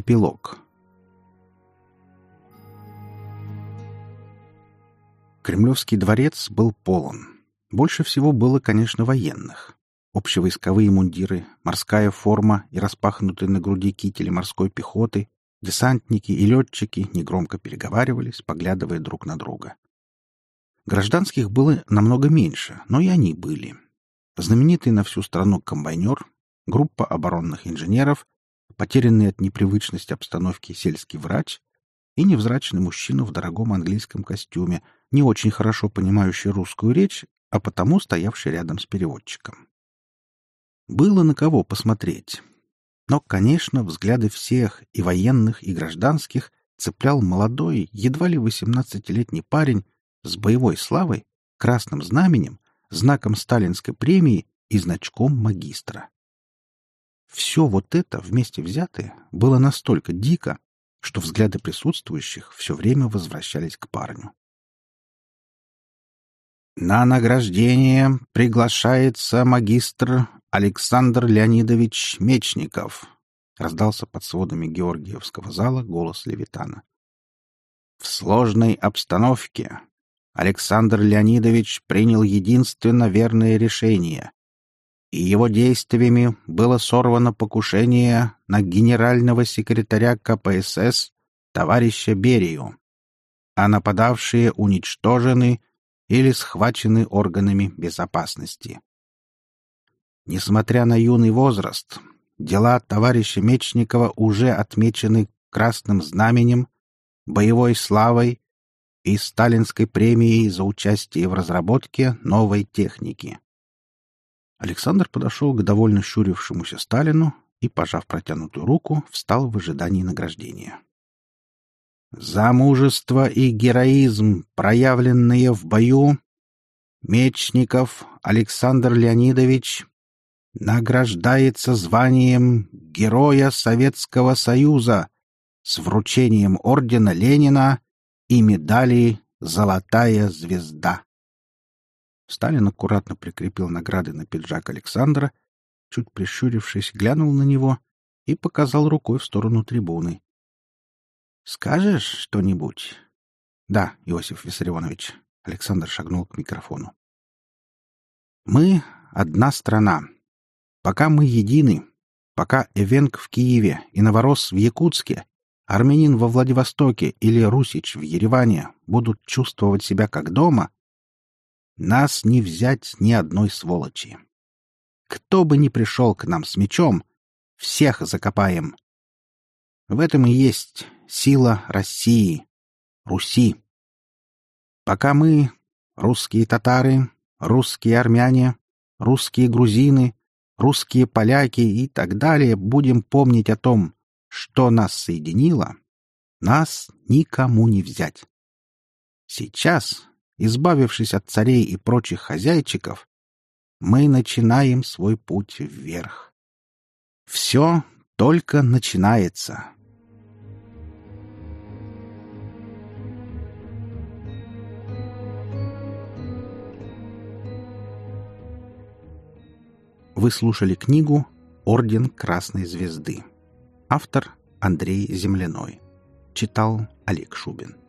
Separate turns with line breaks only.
Эпилог Кремлевский дворец был полон. Больше всего было, конечно, военных. Общевойсковые мундиры, морская форма и распахнутые на груди кители морской пехоты, десантники и летчики негромко переговаривались, поглядывая друг на друга. Гражданских было намного меньше, но и они были. Знаменитый на всю страну комбайнер, группа оборонных инженеров, потерянный от непривычности обстановки сельский врач и невзрачный мужчина в дорогом английском костюме, не очень хорошо понимающий русскую речь, а потому стоявший рядом с переводчиком. Было на кого посмотреть. Но, конечно, взгляды всех, и военных, и гражданских, цеплял молодой, едва ли восемнадцатилетний парень с боевой славой, красным знаменем, знаком сталинской премии и значком магистра. Все вот это вместе взятое было настолько дико, что взгляды присутствующих все время возвращались к парню. На награждение приглашается магистр Александр Леонидович Мечников, раздался под сводами Георгиевского зала голос Левитана. В сложной обстановке Александр Леонидович принял единственно верное решение, и его действиями было сорвано покушение на генерального секретаря КПСС товарища Берию, а нападавшие уничтожены или схвачены органами безопасности. Несмотря на юный возраст, дела товарища Мечникова уже отмечены красным знаменем, боевой славой и сталинской премией за участие в разработке новой техники. Александр подошел к довольно щурившемуся Сталину и, пожав протянутую руку, встал в ожидании награждения. «За мужество и героизм, проявленные в бою, Мечников Александр Леонидович награждается званием Героя Советского Союза с вручением ордена Ленина и медали «Золотая звезда». Сталин аккуратно прикрепил награды на пиджак Александра, чуть прищурившись, глянул на него и показал рукой в сторону трибуны. «Скажешь что-нибудь?» «Да, Иосиф Виссарионович». Александр шагнул к микрофону. «Мы — одна страна. Пока мы едины, пока Эвенк в Киеве и Новорос в Якутске, армянин во Владивостоке или русич в Ереване будут чувствовать себя как дома, нас не взять ни одной сволочи. Кто бы ни пришел к нам с мечом, всех закопаем. В этом и есть сила России, Руси. Пока мы, русские татары, русские армяне, русские грузины, русские поляки и так далее будем помнить о том, что нас соединило, нас никому не взять. Сейчас избавившись от царей и прочих хозяйчиков, мы начинаем свой путь вверх. Все только начинается. Вы слушали книгу «Орден Красной Звезды». Автор Андрей Земляной. Читал Олег Шубин.